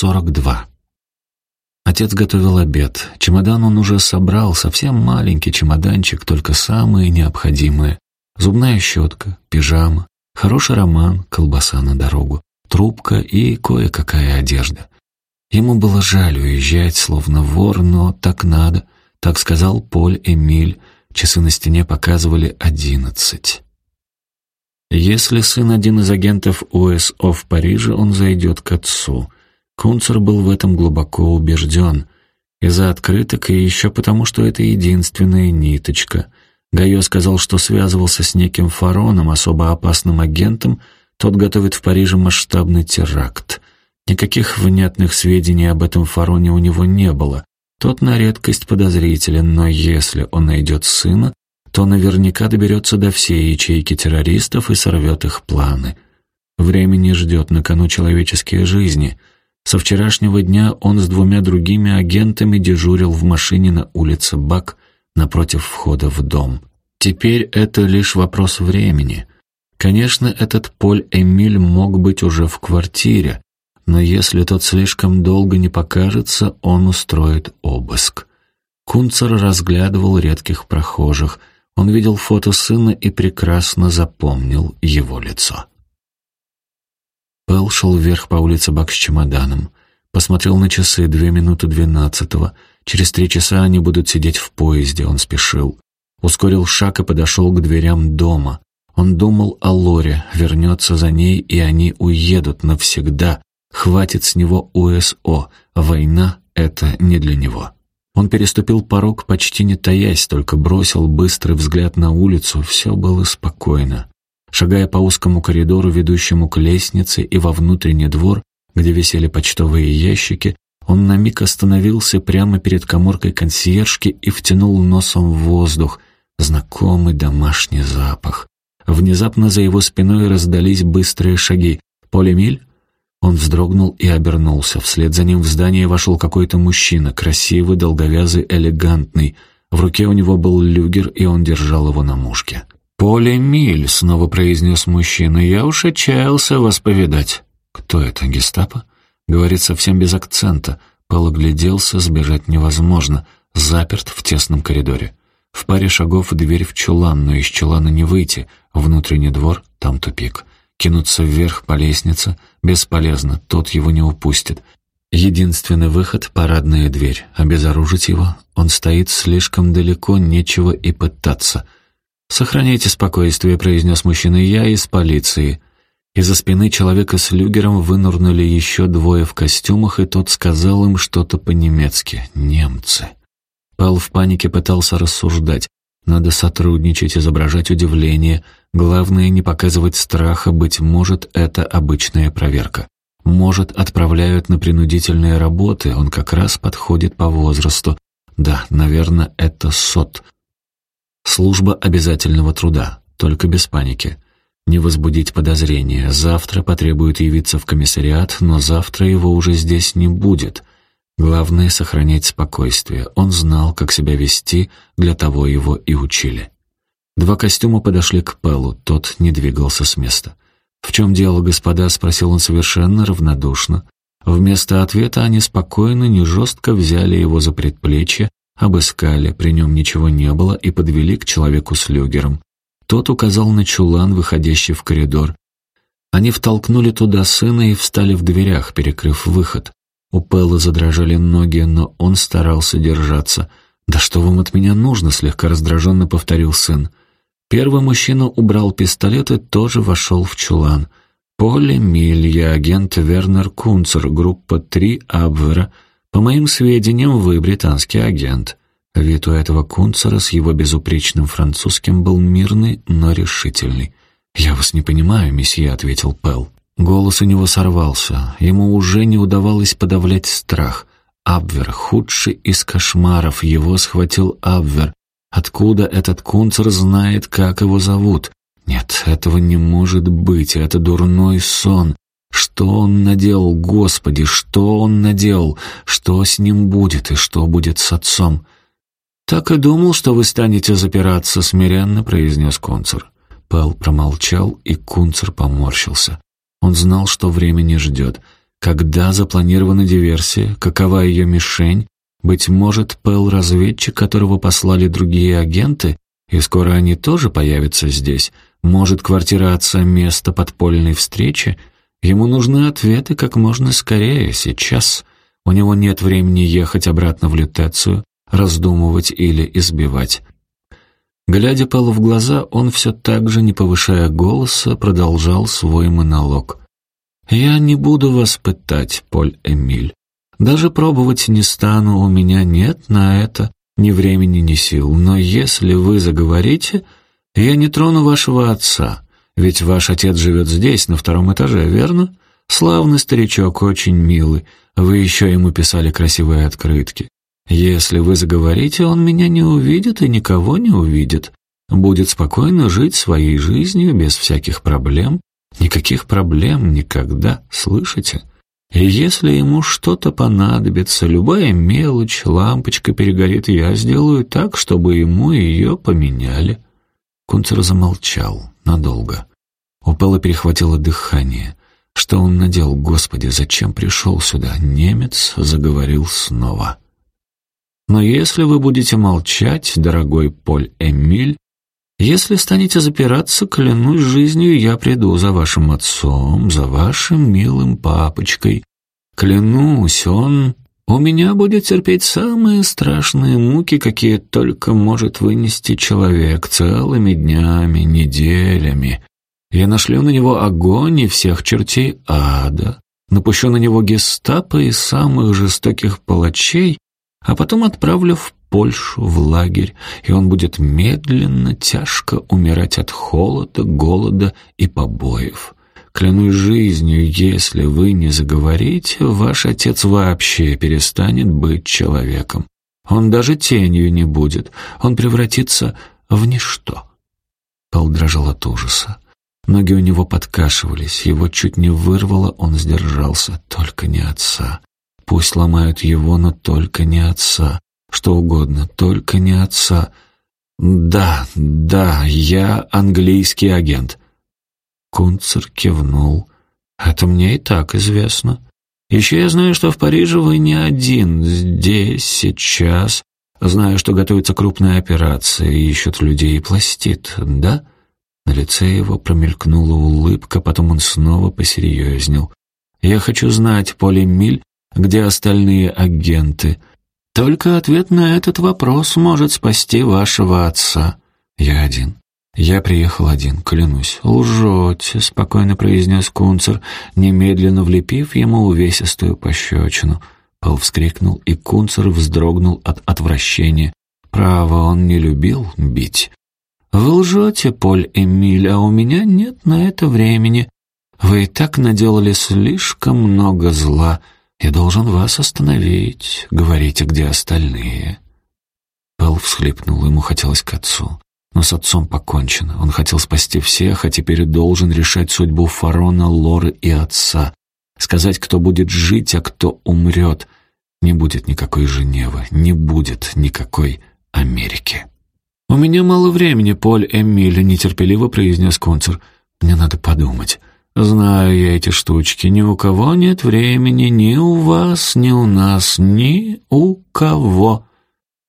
42. Отец готовил обед. Чемодан он уже собрал, совсем маленький чемоданчик, только самые необходимые. Зубная щетка, пижама, хороший роман, колбаса на дорогу, трубка и кое-какая одежда. Ему было жаль уезжать, словно вор, но так надо, так сказал Поль Эмиль. Часы на стене показывали одиннадцать. Если сын один из агентов УСО в Париже, он зайдет к отцу. Кунцер был в этом глубоко убежден. Из-за открыток и еще потому, что это единственная ниточка. Гайо сказал, что связывался с неким фароном, особо опасным агентом, тот готовит в Париже масштабный теракт. Никаких внятных сведений об этом фароне у него не было. Тот на редкость подозрителен, но если он найдет сына, то наверняка доберется до всей ячейки террористов и сорвет их планы. Время не ждет на кону человеческие жизни. Со вчерашнего дня он с двумя другими агентами дежурил в машине на улице Бак напротив входа в дом. Теперь это лишь вопрос времени. Конечно, этот Поль Эмиль мог быть уже в квартире, но если тот слишком долго не покажется, он устроит обыск. Кунцер разглядывал редких прохожих – он видел фото сына и прекрасно запомнил его лицо. Пэл шел вверх по улице Бак с чемоданом. Посмотрел на часы, две минуты двенадцатого. Через три часа они будут сидеть в поезде, он спешил. Ускорил шаг и подошел к дверям дома. Он думал о Лоре, вернется за ней, и они уедут навсегда. Хватит с него УСО, война — это не для него. Он переступил порог, почти не таясь, только бросил быстрый взгляд на улицу, все было спокойно. Шагая по узкому коридору, ведущему к лестнице и во внутренний двор, где висели почтовые ящики, он на миг остановился прямо перед коморкой консьержки и втянул носом в воздух, знакомый домашний запах. Внезапно за его спиной раздались быстрые шаги. «Полемиль?» Он вздрогнул и обернулся. Вслед за ним в здание вошел какой-то мужчина, красивый, долговязый, элегантный. В руке у него был люгер, и он держал его на мушке. «Поле Миль», — снова произнес мужчина, — «я уж отчаялся вас повидать». «Кто это, гестапо?» Говорит совсем без акцента. Пол огляделся, сбежать невозможно. Заперт в тесном коридоре. В паре шагов дверь в чулан, но из чулана не выйти. Внутренний двор, там тупик. Кинуться вверх по лестнице бесполезно, тот его не упустит. Единственный выход — парадная дверь. Обезоружить его? Он стоит слишком далеко, нечего и пытаться. «Сохраняйте спокойствие», — произнес мужчина, — «я из полиции». Из-за спины человека с люгером вынурнули еще двое в костюмах, и тот сказал им что-то по-немецки. «Немцы». Пэл в панике пытался рассуждать. Надо сотрудничать, изображать удивление. Главное, не показывать страха, быть может, это обычная проверка. Может, отправляют на принудительные работы, он как раз подходит по возрасту. Да, наверное, это СОТ. Служба обязательного труда, только без паники. Не возбудить подозрения. Завтра потребует явиться в комиссариат, но завтра его уже здесь не будет. Главное — сохранять спокойствие. Он знал, как себя вести, для того его и учили. Два костюма подошли к Пеллу, тот не двигался с места. «В чем дело, господа?» — спросил он совершенно равнодушно. Вместо ответа они спокойно, не жестко взяли его за предплечье, обыскали, при нем ничего не было, и подвели к человеку с люгером. Тот указал на чулан, выходящий в коридор. Они втолкнули туда сына и встали в дверях, перекрыв выход. У Пэлла задрожали ноги, но он старался держаться. «Да что вам от меня нужно?» — слегка раздраженно повторил сын. Первый мужчина убрал пистолет и тоже вошел в чулан. «Поле Миль, я агент Вернер Кунцер, группа 3 Абвера. По моим сведениям, вы британский агент». Вид у этого Кунцера с его безупречным французским был мирный, но решительный. «Я вас не понимаю, месье», — ответил Пэл. Голос у него сорвался. Ему уже не удавалось подавлять страх. Абвер, худший из кошмаров, его схватил Абвер. Откуда этот кунцер знает, как его зовут? Нет, этого не может быть, это дурной сон. Что он наделал, Господи, что он наделал? Что с ним будет и что будет с отцом? «Так и думал, что вы станете запираться», — смиренно произнес Кунцер. Пэл промолчал, и Кунцер поморщился. Он знал, что время не ждет. Когда запланирована диверсия? Какова ее мишень? Быть может, Пэл — разведчик, которого послали другие агенты, и скоро они тоже появятся здесь? Может, квартира отца — место подпольной встречи? Ему нужны ответы как можно скорее, сейчас. У него нет времени ехать обратно в лютецию, раздумывать или избивать. Глядя Пэлу в глаза, он все так же, не повышая голоса, продолжал свой монолог. «Я не буду вас пытать, Поль Эмиль. Даже пробовать не стану, у меня нет на это ни времени, ни сил. Но если вы заговорите, я не трону вашего отца, ведь ваш отец живет здесь, на втором этаже, верно? Славный старичок, очень милый. Вы еще ему писали красивые открытки. Если вы заговорите, он меня не увидит и никого не увидит. Будет спокойно жить своей жизнью без всяких проблем, Никаких проблем никогда, слышите? И если ему что-то понадобится, любая мелочь, лампочка перегорит, я сделаю так, чтобы ему ее поменяли». Кунцер замолчал надолго. У Пэлла перехватило дыхание. Что он надел, Господи, зачем пришел сюда? Немец заговорил снова. «Но если вы будете молчать, дорогой Поль Эмиль, если станете запираться, клянусь жизнью, я приду за вашим отцом, за вашим милым папочкой. Клянусь, он у меня будет терпеть самые страшные муки, какие только может вынести человек, целыми днями, неделями. Я нашлю на него огонь и всех чертей ада, напущу на него гестапо и самых жестоких палачей, а потом отправлю в Польшу, в лагерь, и он будет медленно, тяжко умирать от холода, голода и побоев. Клянусь жизнью, если вы не заговорите, ваш отец вообще перестанет быть человеком. Он даже тенью не будет, он превратится в ничто. Пол дрожал от ужаса. Ноги у него подкашивались, его чуть не вырвало, он сдержался, только не отца. Пусть ломают его, но только не отца. Что угодно, только не отца. Да, да, я английский агент. Кунцер кивнул. Это мне и так известно. Еще я знаю, что в Париже вы не один. Здесь, сейчас. Знаю, что готовится крупная операция, ищут людей и пластит, да? На лице его промелькнула улыбка, потом он снова посерьезнел. «Я хочу знать, Поли Миль, где остальные агенты. Только ответ на этот вопрос может спасти вашего отца. Я один. Я приехал один, клянусь. Лжете, спокойно произнес Кунцер, немедленно влепив ему увесистую пощечину. Пол вскрикнул, и Кунцер вздрогнул от отвращения. Право, он не любил бить. «Вы лжете, Поль Эмиль, а у меня нет на это времени. Вы и так наделали слишком много зла. Я должен вас остановить. Говорите, где остальные?» Пэл всхлипнул, ему хотелось к отцу. Но с отцом покончено. Он хотел спасти всех, а теперь должен решать судьбу Фарона, Лоры и отца. Сказать, кто будет жить, а кто умрет. Не будет никакой Женевы, не будет никакой Америки. «У меня мало времени, Поль Эмиль», — нетерпеливо произнес концер. «Мне надо подумать». Знаю я эти штучки. Ни у кого нет времени, ни у вас, ни у нас, ни у кого.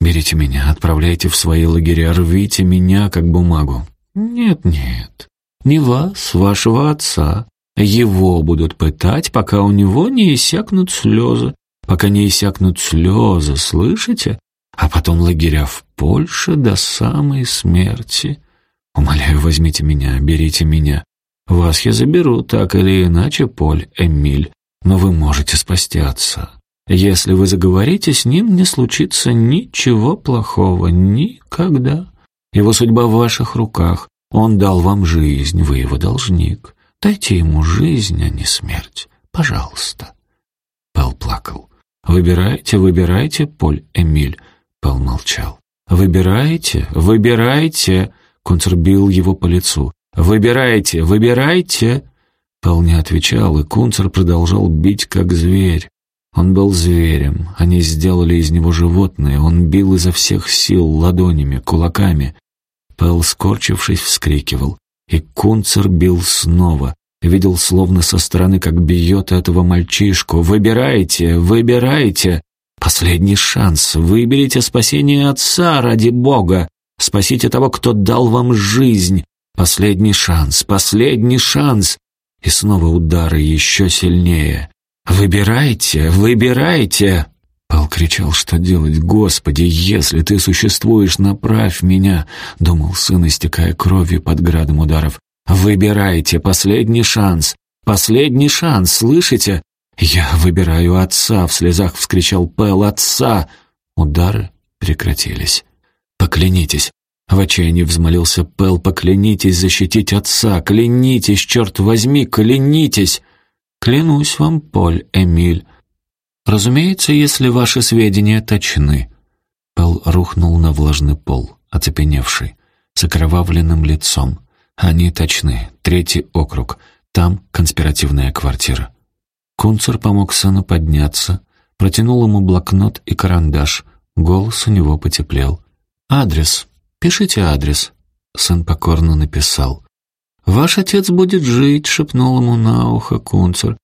Берите меня, отправляйте в свои лагеря, рвите меня, как бумагу. Нет, нет, не вас, вашего отца. Его будут пытать, пока у него не иссякнут слезы. Пока не иссякнут слезы, слышите? А потом лагеря в Польше до самой смерти. Умоляю, возьмите меня, берите меня. Вас я заберу, так или иначе, Поль, Эмиль, но вы можете спасти отца. Если вы заговорите с ним, не случится ничего плохого, никогда. Его судьба в ваших руках. Он дал вам жизнь, вы его должник. Дайте ему жизнь, а не смерть. Пожалуйста. Пэл плакал. «Выбирайте, выбирайте, Поль Эмиль». Пэл молчал. «Выбирайте, выбирайте!» Концер бил его по лицу. «Выбирайте, выбирайте!» Пэл не отвечал, и Кунцер продолжал бить, как зверь. Он был зверем, они сделали из него животное, он бил изо всех сил ладонями, кулаками. Пэл, скорчившись, вскрикивал, и Кунцер бил снова, Видел словно со стороны, как бьет этого мальчишку. «Выбирайте, выбирайте! Последний шанс! Выберите спасение отца ради Бога! Спасите того, кто дал вам жизнь! Последний шанс, последний шанс!» И снова удары еще сильнее. «Выбирайте, выбирайте!» Пал кричал, что делать, «Господи, если ты существуешь, направь меня!» Думал сын, истекая кровью под градом ударов. «Выбирайте, последний шанс! Последний шанс, слышите?» «Я выбираю отца!» — в слезах вскричал Пэл. «Отца!» Удары прекратились. «Поклянитесь!» В отчаянии взмолился Пэл. «Поклянитесь защитить отца! Клянитесь, черт возьми, клянитесь!» «Клянусь вам, Поль, Эмиль!» «Разумеется, если ваши сведения точны». Пэл рухнул на влажный пол, оцепеневший, с окровавленным лицом. Они точны. Третий округ. Там конспиративная квартира. Кунцер помог сыну подняться, протянул ему блокнот и карандаш. Голос у него потеплел. «Адрес. Пишите адрес». Сын покорно написал. «Ваш отец будет жить», — шепнул ему на ухо Кунцер.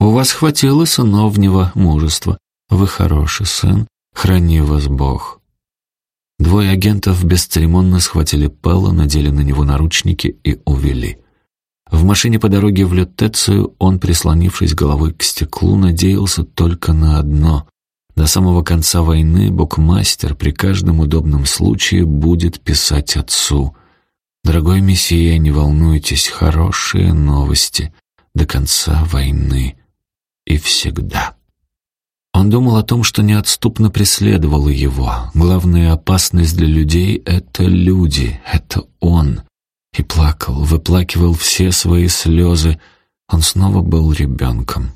У вас хватило сыновнего мужества. Вы хороший сын, храни вас Бог». Двое агентов бесцеремонно схватили Пелла, надели на него наручники и увели. В машине по дороге в Лютецию он, прислонившись головой к стеклу, надеялся только на одно. До самого конца войны букмастер при каждом удобном случае будет писать отцу. «Дорогой месье, не волнуйтесь, хорошие новости. До конца войны и всегда. Он думал о том, что неотступно преследовало его. Главная опасность для людей — это люди, это он. И плакал, выплакивал все свои слезы. Он снова был ребенком.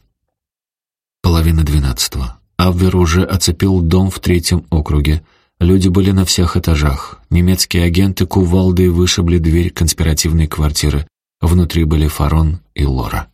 Половина двенадцатого. Абвер уже оцепил дом в третьем округе. Люди были на всех этажах. Немецкие агенты кувалдой вышибли дверь конспиративной квартиры. Внутри были Фарон и Лора.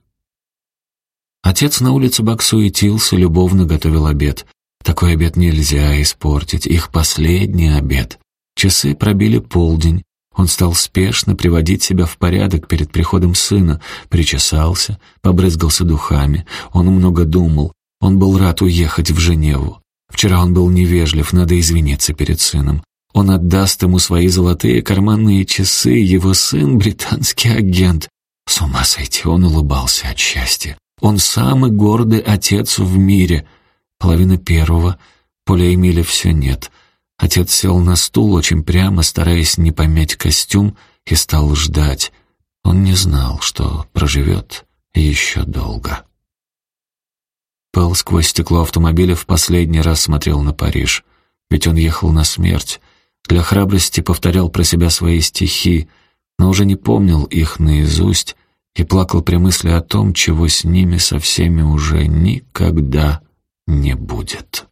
Отец на улице Бак суетился, любовно готовил обед. Такой обед нельзя испортить, их последний обед. Часы пробили полдень. Он стал спешно приводить себя в порядок перед приходом сына, причесался, побрызгался духами. Он много думал. Он был рад уехать в Женеву. Вчера он был невежлив, надо извиниться перед сыном. Он отдаст ему свои золотые карманные часы, его сын — британский агент. С ума сойти, он улыбался от счастья. Он самый гордый отец в мире. Половина первого. Поля Эмиля все нет. Отец сел на стул очень прямо, стараясь не помять костюм, и стал ждать. Он не знал, что проживет еще долго. Пэл сквозь стекло автомобиля в последний раз смотрел на Париж. Ведь он ехал на смерть. Для храбрости повторял про себя свои стихи, но уже не помнил их наизусть, и плакал при мысли о том, чего с ними со всеми уже никогда не будет.